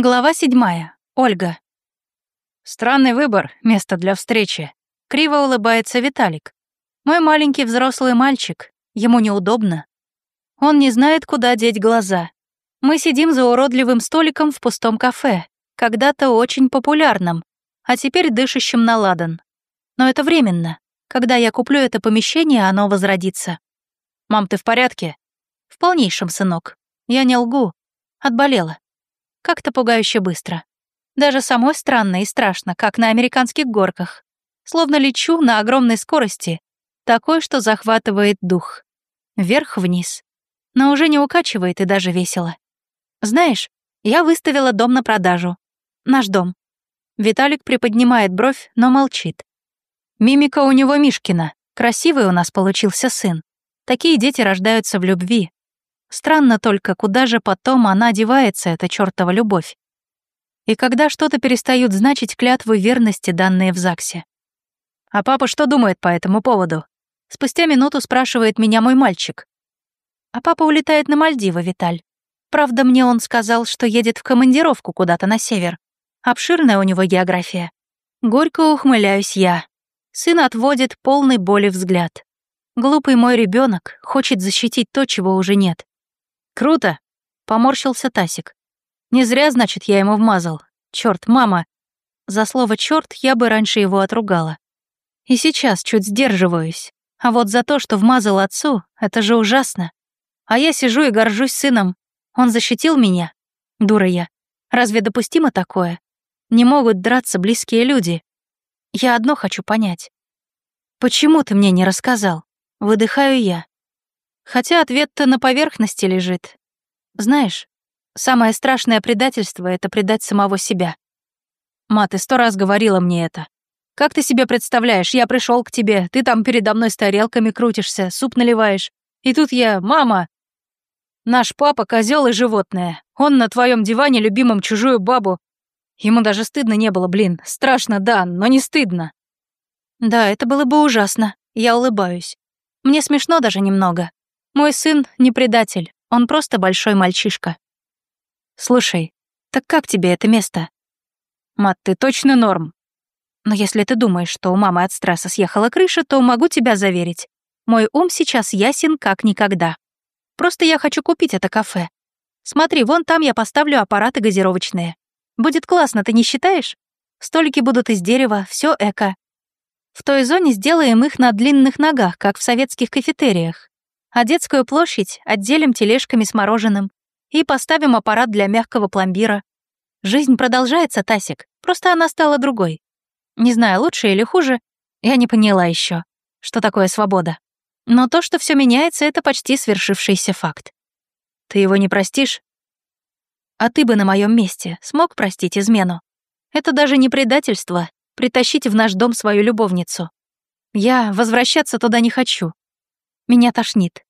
Глава седьмая. Ольга. Странный выбор, место для встречи. Криво улыбается Виталик. Мой маленький взрослый мальчик. Ему неудобно. Он не знает, куда деть глаза. Мы сидим за уродливым столиком в пустом кафе, когда-то очень популярном, а теперь дышащим на ладан. Но это временно. Когда я куплю это помещение, оно возродится. «Мам, ты в порядке?» «В полнейшем, сынок. Я не лгу. Отболела. Как-то пугающе быстро. Даже самой странно и страшно, как на американских горках. Словно лечу на огромной скорости, такой, что захватывает дух. Вверх-вниз. Но уже не укачивает и даже весело. Знаешь, я выставила дом на продажу. Наш дом. Виталик приподнимает бровь, но молчит. Мимика у него Мишкина. Красивый у нас получился сын. Такие дети рождаются в любви, Странно только, куда же потом она девается, эта чёртова любовь. И когда что-то перестают значить клятвы верности, данные в ЗАГСе. А папа что думает по этому поводу? Спустя минуту спрашивает меня мой мальчик. А папа улетает на Мальдивы, Виталь. Правда, мне он сказал, что едет в командировку куда-то на север. Обширная у него география. Горько ухмыляюсь я. Сын отводит полный боли взгляд. Глупый мой ребенок хочет защитить то, чего уже нет. «Круто!» — поморщился Тасик. «Не зря, значит, я ему вмазал. Чёрт, мама!» За слово «чёрт» я бы раньше его отругала. И сейчас чуть сдерживаюсь. А вот за то, что вмазал отцу, это же ужасно. А я сижу и горжусь сыном. Он защитил меня. Дура я. Разве допустимо такое? Не могут драться близкие люди. Я одно хочу понять. Почему ты мне не рассказал? Выдыхаю я. Хотя ответ-то на поверхности лежит. Знаешь, самое страшное предательство — это предать самого себя. Ма, ты сто раз говорила мне это. Как ты себе представляешь, я пришел к тебе, ты там передо мной с тарелками крутишься, суп наливаешь. И тут я, мама, наш папа козел и животное. Он на твоем диване любимом чужую бабу. Ему даже стыдно не было, блин. Страшно, да, но не стыдно. Да, это было бы ужасно. Я улыбаюсь. Мне смешно даже немного. Мой сын не предатель, он просто большой мальчишка. Слушай, так как тебе это место? Мат, ты точно норм. Но если ты думаешь, что у мамы от стресса съехала крыша, то могу тебя заверить. Мой ум сейчас ясен как никогда. Просто я хочу купить это кафе. Смотри, вон там я поставлю аппараты газировочные. Будет классно, ты не считаешь? Столики будут из дерева, все эко. В той зоне сделаем их на длинных ногах, как в советских кафетериях а детскую площадь отделим тележками с мороженым и поставим аппарат для мягкого пломбира. Жизнь продолжается, Тасик, просто она стала другой. Не знаю, лучше или хуже, я не поняла еще, что такое свобода. Но то, что все меняется, это почти свершившийся факт. Ты его не простишь? А ты бы на моем месте смог простить измену? Это даже не предательство, притащить в наш дом свою любовницу. Я возвращаться туда не хочу. Меня тошнит.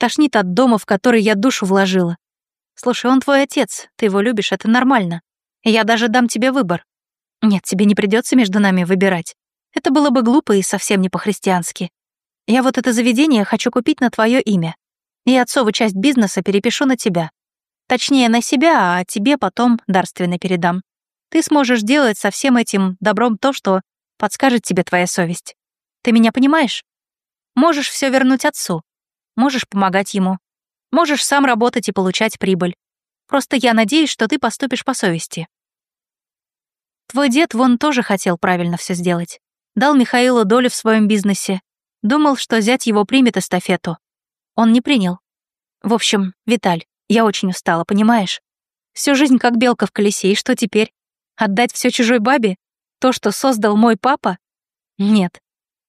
Тошнит от дома, в который я душу вложила. Слушай, он твой отец, ты его любишь, это нормально. я даже дам тебе выбор. Нет, тебе не придется между нами выбирать. Это было бы глупо и совсем не по-христиански. Я вот это заведение хочу купить на твое имя. И отцову часть бизнеса перепишу на тебя. Точнее, на себя, а тебе потом дарственно передам. Ты сможешь делать со всем этим добром то, что подскажет тебе твоя совесть. Ты меня понимаешь? Можешь все вернуть отцу, можешь помогать ему, можешь сам работать и получать прибыль. Просто я надеюсь, что ты поступишь по совести. Твой дед вон тоже хотел правильно все сделать. Дал Михаилу долю в своем бизнесе. Думал, что зять его примет эстафету. Он не принял. В общем, Виталь, я очень устала, понимаешь? Всю жизнь как белка в колесе, и что теперь? Отдать все чужой бабе? То, что создал мой папа? Нет,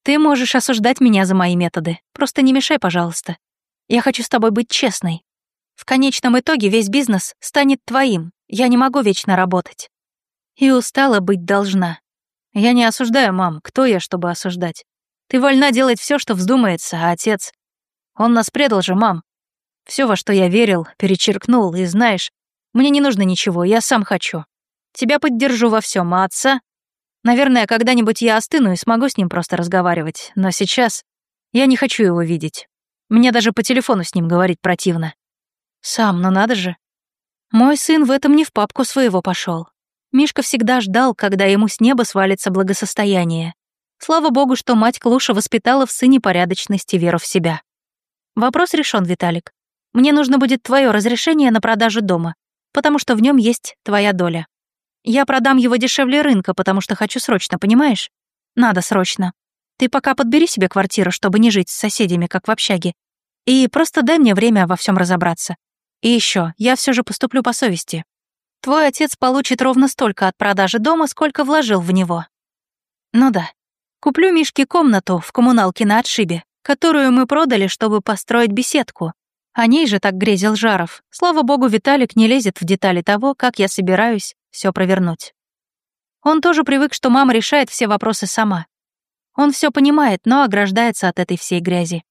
ты можешь осуждать меня за мои методы, просто не мешай, пожалуйста. Я хочу с тобой быть честной. В конечном итоге весь бизнес станет твоим, я не могу вечно работать. И устала быть должна. Я не осуждаю, мам, кто я, чтобы осуждать? Ты вольна делать все, что вздумается, а отец... Он нас предал же, мам. Все, во что я верил, перечеркнул, и знаешь, мне не нужно ничего, я сам хочу. Тебя поддержу во всем, а отца Наверное, когда-нибудь я остыну и смогу с ним просто разговаривать, но сейчас я не хочу его видеть. Мне даже по телефону с ним говорить противно. Сам, ну надо же. Мой сын в этом не в папку своего пошел. Мишка всегда ждал, когда ему с неба свалится благосостояние. Слава богу, что мать Клуша воспитала в сыне порядочность и веру в себя. Вопрос решен, Виталик. Мне нужно будет твое разрешение на продажу дома, потому что в нем есть твоя доля. Я продам его дешевле рынка, потому что хочу срочно, понимаешь? Надо срочно. Ты пока подбери себе квартиру, чтобы не жить с соседями, как в общаге. И просто дай мне время во всем разобраться. И еще, я все же поступлю по совести. Твой отец получит ровно столько от продажи дома, сколько вложил в него. Ну да. Куплю Мишке комнату в коммуналке на отшибе, которую мы продали, чтобы построить беседку. О ней же так грезил Жаров. Слава богу, Виталик не лезет в детали того, как я собираюсь все провернуть. Он тоже привык, что мама решает все вопросы сама. Он все понимает, но ограждается от этой всей грязи.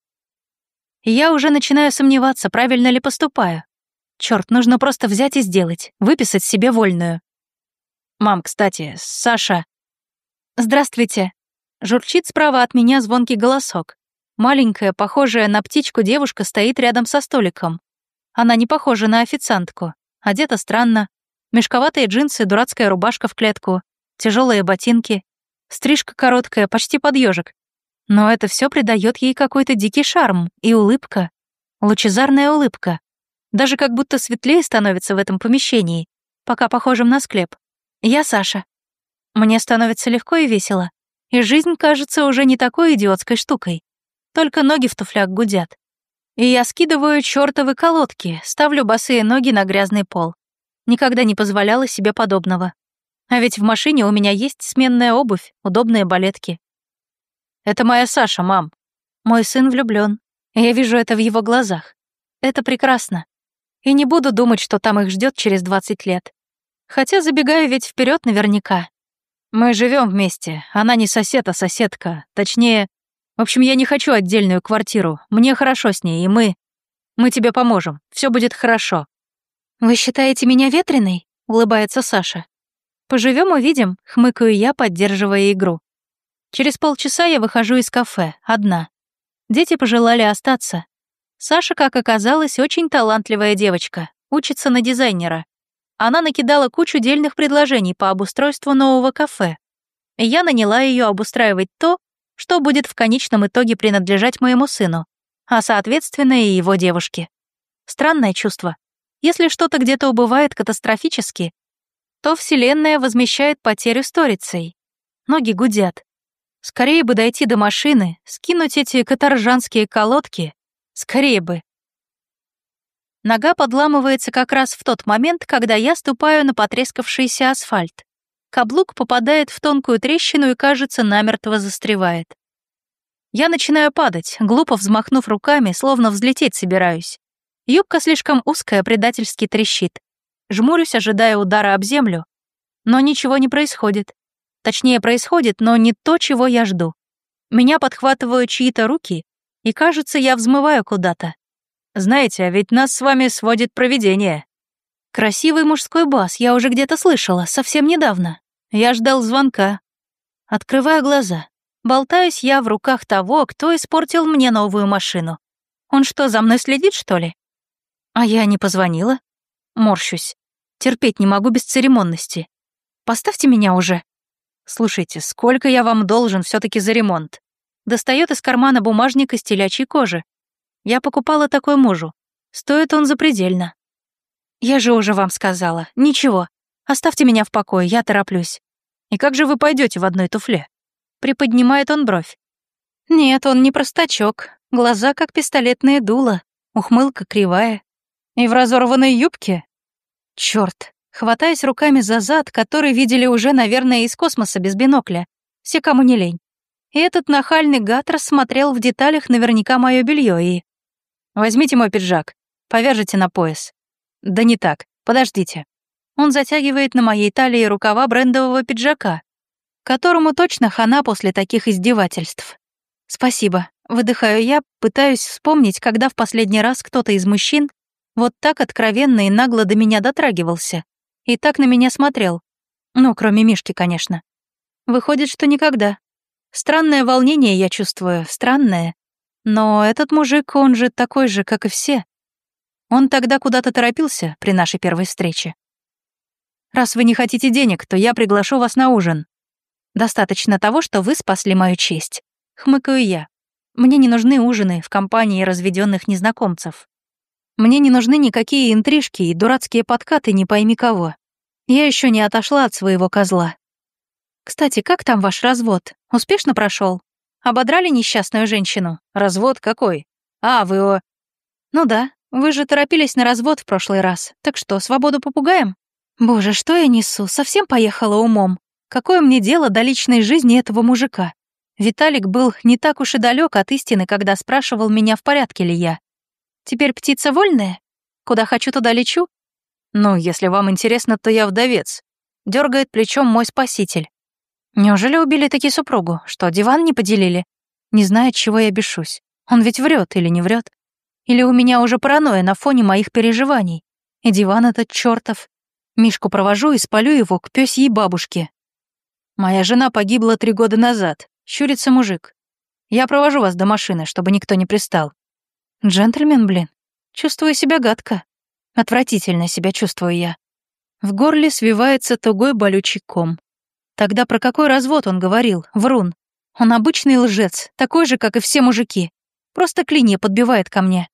Я уже начинаю сомневаться, правильно ли поступаю. Черт, нужно просто взять и сделать, выписать себе вольную. Мам, кстати, Саша... Здравствуйте. Журчит справа от меня звонкий голосок. Маленькая, похожая на птичку девушка стоит рядом со столиком. Она не похожа на официантку. Одета странно. Мешковатые джинсы, дурацкая рубашка в клетку, тяжелые ботинки, стрижка короткая, почти под ежик. Но это все придает ей какой-то дикий шарм и улыбка. Лучезарная улыбка. Даже как будто светлее становится в этом помещении, пока похожим на склеп. Я Саша. Мне становится легко и весело, и жизнь кажется уже не такой идиотской штукой. Только ноги в туфлях гудят. И я скидываю чёртовы колодки, ставлю босые ноги на грязный пол. Никогда не позволяла себе подобного. А ведь в машине у меня есть сменная обувь, удобные балетки. Это моя Саша, мам. Мой сын влюблён. Я вижу это в его глазах. Это прекрасно и не буду думать, что там их ждет через 20 лет. Хотя забегаю ведь вперед наверняка. Мы живем вместе, она не сосед, а соседка. Точнее, в общем, я не хочу отдельную квартиру, мне хорошо с ней, и мы... Мы тебе поможем, все будет хорошо. Вы считаете меня ветреной? Улыбается Саша. Поживем увидим, хмыкаю я, поддерживая игру. Через полчаса я выхожу из кафе, одна. Дети пожелали остаться, Саша, как оказалось, очень талантливая девочка, учится на дизайнера. Она накидала кучу дельных предложений по обустройству нового кафе. Я наняла ее обустраивать то, что будет в конечном итоге принадлежать моему сыну, а соответственно и его девушке. Странное чувство. Если что-то где-то убывает катастрофически, то Вселенная возмещает потерю сторицей. Ноги гудят. Скорее бы дойти до машины, скинуть эти каторжанские колодки Скорее бы. Нога подламывается как раз в тот момент, когда я ступаю на потрескавшийся асфальт. Каблук попадает в тонкую трещину и, кажется, намертво застревает. Я начинаю падать, глупо взмахнув руками, словно взлететь собираюсь. Юбка слишком узкая, предательски трещит. Жмурюсь, ожидая удара об землю. Но ничего не происходит. Точнее, происходит, но не то, чего я жду. Меня подхватывают чьи-то руки, и, кажется, я взмываю куда-то. Знаете, а ведь нас с вами сводит провидение. Красивый мужской бас я уже где-то слышала, совсем недавно. Я ждал звонка. Открываю глаза. Болтаюсь я в руках того, кто испортил мне новую машину. Он что, за мной следит, что ли? А я не позвонила. Морщусь. Терпеть не могу без церемонности. Поставьте меня уже. Слушайте, сколько я вам должен все таки за ремонт? Достает из кармана бумажник из телячьей кожи. Я покупала такой мужу. Стоит он запредельно. Я же уже вам сказала. Ничего. Оставьте меня в покое, я тороплюсь. И как же вы пойдете в одной туфле? Приподнимает он бровь. Нет, он не простачок. Глаза как пистолетные дула. Ухмылка кривая. И в разорванной юбке? Чёрт. Хватаясь руками за зад, который видели уже, наверное, из космоса без бинокля. Все, кому не лень. И этот нахальный гад рассмотрел в деталях наверняка мое белье и... «Возьмите мой пиджак, повяжите на пояс». «Да не так, подождите». Он затягивает на моей талии рукава брендового пиджака, которому точно хана после таких издевательств. «Спасибо», — выдыхаю я, пытаюсь вспомнить, когда в последний раз кто-то из мужчин вот так откровенно и нагло до меня дотрагивался и так на меня смотрел. Ну, кроме Мишки, конечно. Выходит, что никогда. Странное волнение я чувствую, странное. Но этот мужик, он же такой же, как и все. Он тогда куда-то торопился при нашей первой встрече. Раз вы не хотите денег, то я приглашу вас на ужин. Достаточно того, что вы спасли мою честь. Хмыкаю я. Мне не нужны ужины в компании разведенных незнакомцев. Мне не нужны никакие интрижки и дурацкие подкаты не пойми кого. Я еще не отошла от своего козла. Кстати, как там ваш развод? Успешно прошел? Ободрали несчастную женщину? Развод какой? А, вы о... Ну да, вы же торопились на развод в прошлый раз. Так что, свободу попугаем? Боже, что я несу? Совсем поехала умом. Какое мне дело до личной жизни этого мужика? Виталик был не так уж и далек от истины, когда спрашивал меня, в порядке ли я. Теперь птица вольная? Куда хочу, туда лечу? Ну, если вам интересно, то я вдовец. Дергает плечом мой спаситель. Неужели убили таки супругу? Что, диван не поделили? Не знаю, чего я бешусь. Он ведь врет или не врет? Или у меня уже паранойя на фоне моих переживаний? И диван этот чертов. Мишку провожу и спалю его к пёсьей бабушке. Моя жена погибла три года назад. Щурится мужик. Я провожу вас до машины, чтобы никто не пристал. Джентльмен, блин. Чувствую себя гадко. Отвратительно себя чувствую я. В горле свивается тугой болючий ком. Тогда про какой развод он говорил? Врун. Он обычный лжец, такой же, как и все мужики. Просто клинья подбивает ко мне.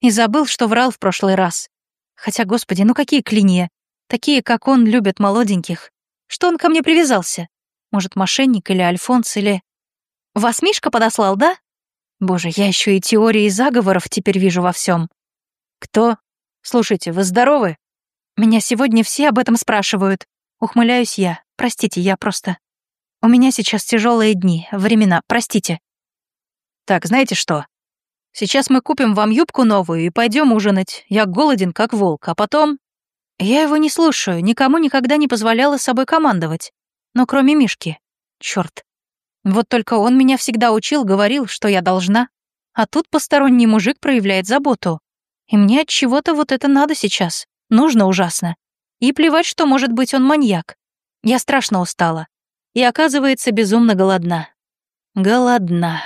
И забыл, что врал в прошлый раз. Хотя, господи, ну какие клинья? Такие, как он, любят молоденьких. Что он ко мне привязался? Может, мошенник или Альфонс, или... Вас Мишка подослал, да? Боже, я еще и теории заговоров теперь вижу во всем. Кто? Слушайте, вы здоровы? Меня сегодня все об этом спрашивают. Ухмыляюсь я. Простите, я просто... У меня сейчас тяжелые дни, времена, простите. Так, знаете что? Сейчас мы купим вам юбку новую и пойдем ужинать. Я голоден, как волк, а потом... Я его не слушаю, никому никогда не позволяла собой командовать. Но кроме Мишки. Чёрт. Вот только он меня всегда учил, говорил, что я должна. А тут посторонний мужик проявляет заботу. И мне от чего-то вот это надо сейчас. Нужно ужасно. И плевать, что, может быть, он маньяк. Я страшно устала. И, оказывается, безумно голодна. Голодна.